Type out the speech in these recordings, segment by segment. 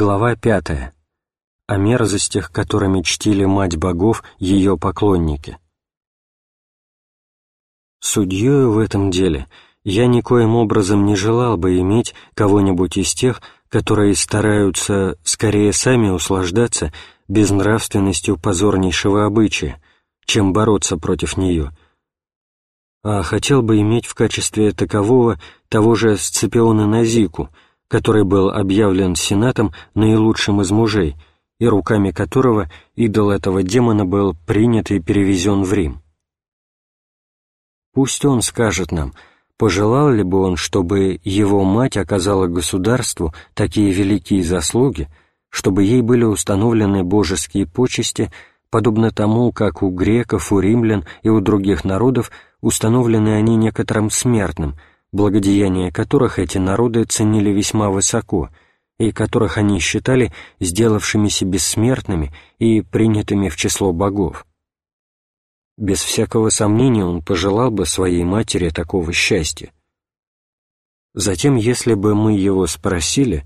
Глава пятая. О мерзостях, которыми чтили мать богов ее поклонники. Судьёю в этом деле я никоим образом не желал бы иметь кого-нибудь из тех, которые стараются скорее сами услаждаться безнравственностью позорнейшего обычая, чем бороться против нее, а хотел бы иметь в качестве такового того же Сципиона Назику, который был объявлен Сенатом наилучшим из мужей, и руками которого идол этого демона был принят и перевезен в Рим. Пусть он скажет нам, пожелал ли бы он, чтобы его мать оказала государству такие великие заслуги, чтобы ей были установлены божеские почести, подобно тому, как у греков, у римлян и у других народов установлены они некоторым смертным, благодеяния которых эти народы ценили весьма высоко, и которых они считали сделавшимися бессмертными и принятыми в число богов. Без всякого сомнения он пожелал бы своей матери такого счастья. Затем, если бы мы его спросили,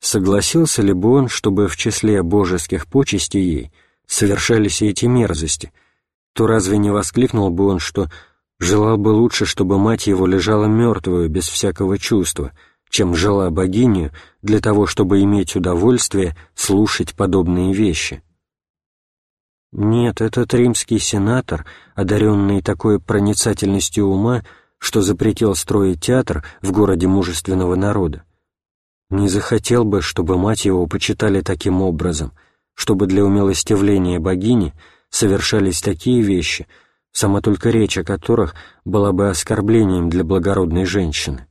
согласился ли бы он, чтобы в числе божеских почестей ей совершались эти мерзости, то разве не воскликнул бы он, что желал бы лучше, чтобы мать его лежала мертвую, без всякого чувства, чем жила богиню для того, чтобы иметь удовольствие слушать подобные вещи. Нет, этот римский сенатор, одаренный такой проницательностью ума, что запретил строить театр в городе мужественного народа, не захотел бы, чтобы мать его почитали таким образом, чтобы для умилостивления богини совершались такие вещи, сама только речь о которых была бы оскорблением для благородной женщины.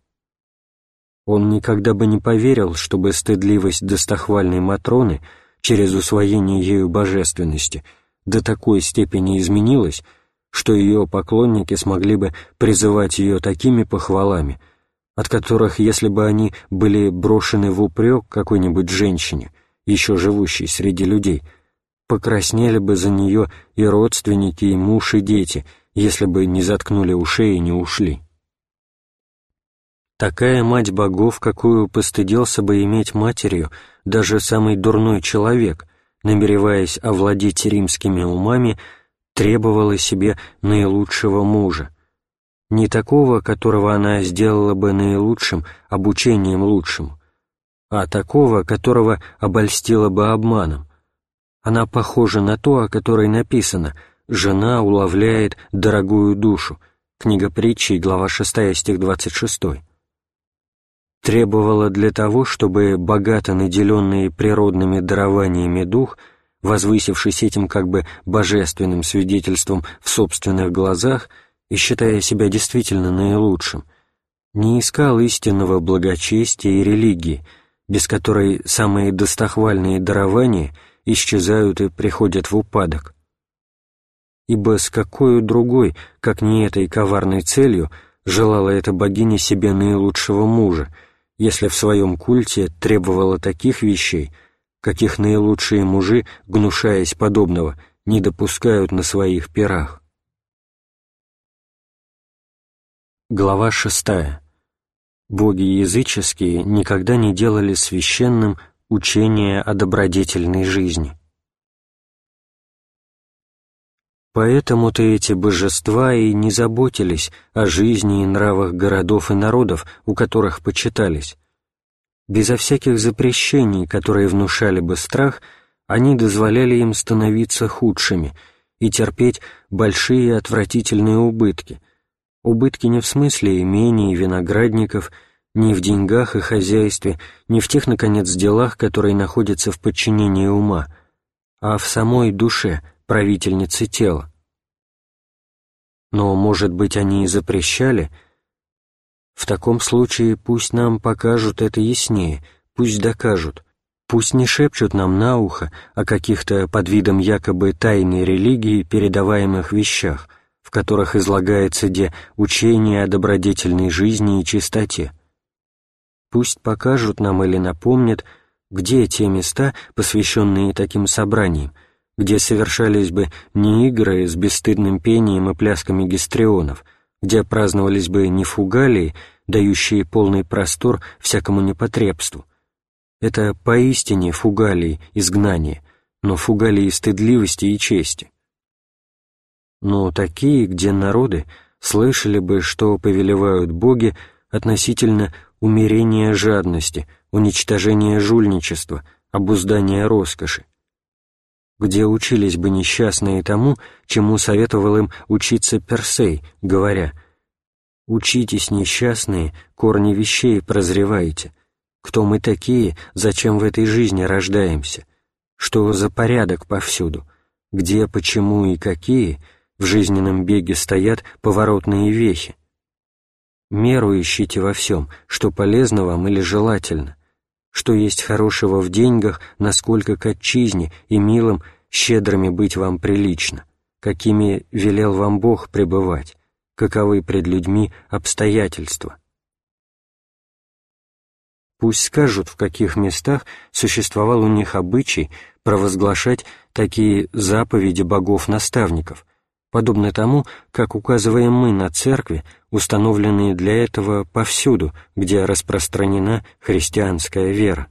Он никогда бы не поверил, чтобы стыдливость достохвальной Матроны через усвоение ею божественности — до такой степени изменилась, что ее поклонники смогли бы призывать ее такими похвалами, от которых, если бы они были брошены в упрек какой-нибудь женщине, еще живущей среди людей, покраснели бы за нее и родственники, и муж, и дети, если бы не заткнули ушей и не ушли. Такая мать богов, какую постыдился бы иметь матерью даже самый дурной человек — намереваясь овладеть римскими умами, требовала себе наилучшего мужа, не такого, которого она сделала бы наилучшим обучением лучшему, а такого, которого обольстила бы обманом. Она похожа на то, о которой написано. «Жена уловляет дорогую душу» книга притчи, глава 6, стих 26 требовала для того, чтобы богато наделенный природными дарованиями дух, возвысившись этим как бы божественным свидетельством в собственных глазах и считая себя действительно наилучшим, не искал истинного благочестия и религии, без которой самые достохвальные дарования исчезают и приходят в упадок. Ибо с какой другой, как не этой коварной целью, желала эта богиня себе наилучшего мужа — если в своем культе требовала таких вещей, каких наилучшие мужи, гнушаясь подобного, не допускают на своих пирах. Глава шестая. Боги языческие никогда не делали священным учение о добродетельной жизни. Поэтому-то эти божества и не заботились о жизни и нравах городов и народов, у которых почитались. Безо всяких запрещений, которые внушали бы страх, они дозволяли им становиться худшими и терпеть большие отвратительные убытки. Убытки не в смысле имений виноградников, не в деньгах и хозяйстве, не в тех, наконец, делах, которые находятся в подчинении ума, а в самой душе – правительницы тела. Но, может быть, они и запрещали? В таком случае пусть нам покажут это яснее, пусть докажут, пусть не шепчут нам на ухо о каких-то под видом якобы тайной религии передаваемых вещах, в которых излагается де учение о добродетельной жизни и чистоте. Пусть покажут нам или напомнят, где те места, посвященные таким собраниям, где совершались бы не игры с бесстыдным пением и плясками гистрионов, где праздновались бы не фугалии, дающие полный простор всякому непотребству, Это поистине фугалии, изгнание, но фугалии стыдливости и чести. Но такие, где народы слышали бы, что повелевают боги относительно умерения жадности, уничтожения жульничества, обуздания роскоши, где учились бы несчастные тому, чему советовал им учиться Персей, говоря «Учитесь, несчастные, корни вещей прозревайте. Кто мы такие, зачем в этой жизни рождаемся? Что за порядок повсюду? Где, почему и какие в жизненном беге стоят поворотные вехи? Меру ищите во всем, что полезно вам или желательно, что есть хорошего в деньгах, насколько к отчизне и милым щедрыми быть вам прилично, какими велел вам Бог пребывать, каковы пред людьми обстоятельства. Пусть скажут, в каких местах существовал у них обычай провозглашать такие заповеди богов-наставников, подобно тому, как указываем мы на церкви, установленные для этого повсюду, где распространена христианская вера.